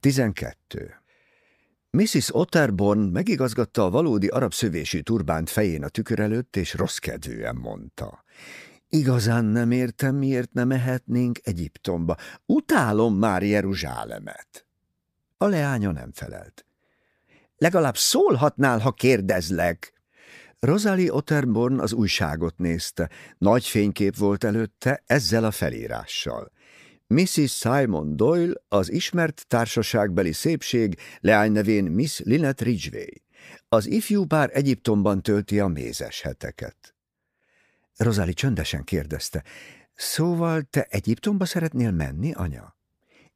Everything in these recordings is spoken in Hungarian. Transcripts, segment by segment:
12. Mrs. Otterborn megigazgatta a valódi arab szövésű turbánt fején a tükör előtt, és rossz kedvűen mondta. Igazán nem értem, miért nem mehetnénk Egyiptomba. Utálom már Jeruzsálemet. A leánya nem felelt. Legalább szólhatnál, ha kérdezlek. Rosalie Otterborn az újságot nézte. Nagy fénykép volt előtte, ezzel a felírással. Mrs. Simon Doyle, az ismert társaságbeli szépség, leány nevén Miss Lynette Ridgway. Az ifjú pár Egyiptomban tölti a mézes heteket. Rozali csöndesen kérdezte, szóval te Egyiptomba szeretnél menni, anya?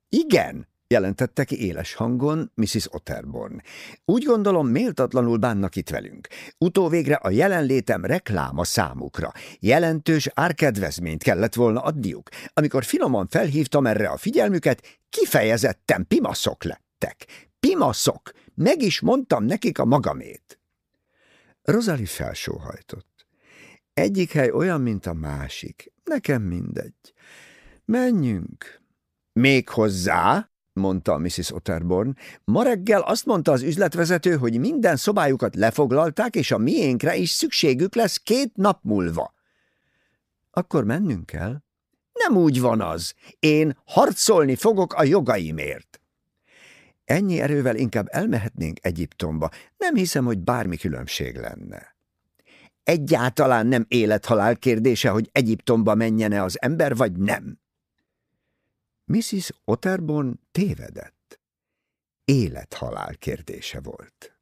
Igen, jelentette ki éles hangon Mrs. Otterborn. Úgy gondolom, méltatlanul bánnak itt velünk. Utóvégre a jelenlétem rekláma számukra. Jelentős árkedvezményt kellett volna adniuk. Amikor finoman felhívtam erre a figyelmüket, kifejezetten pimaszok lettek. Pimaszok! Meg is mondtam nekik a magamét. Rozali felsóhajtott. Egyik hely olyan, mint a másik. Nekem mindegy. Menjünk. Még hozzá, mondta Mrs. Otterborn. Ma reggel azt mondta az üzletvezető, hogy minden szobájukat lefoglalták, és a miénkre is szükségük lesz két nap múlva. Akkor mennünk kell? Nem úgy van az. Én harcolni fogok a jogaimért. Ennyi erővel inkább elmehetnénk Egyiptomba. Nem hiszem, hogy bármi különbség lenne. Egyáltalán nem élethalál kérdése, hogy Egyiptomba menjene az ember, vagy nem. Mrs. Otterborn tévedett. Élethalál kérdése volt.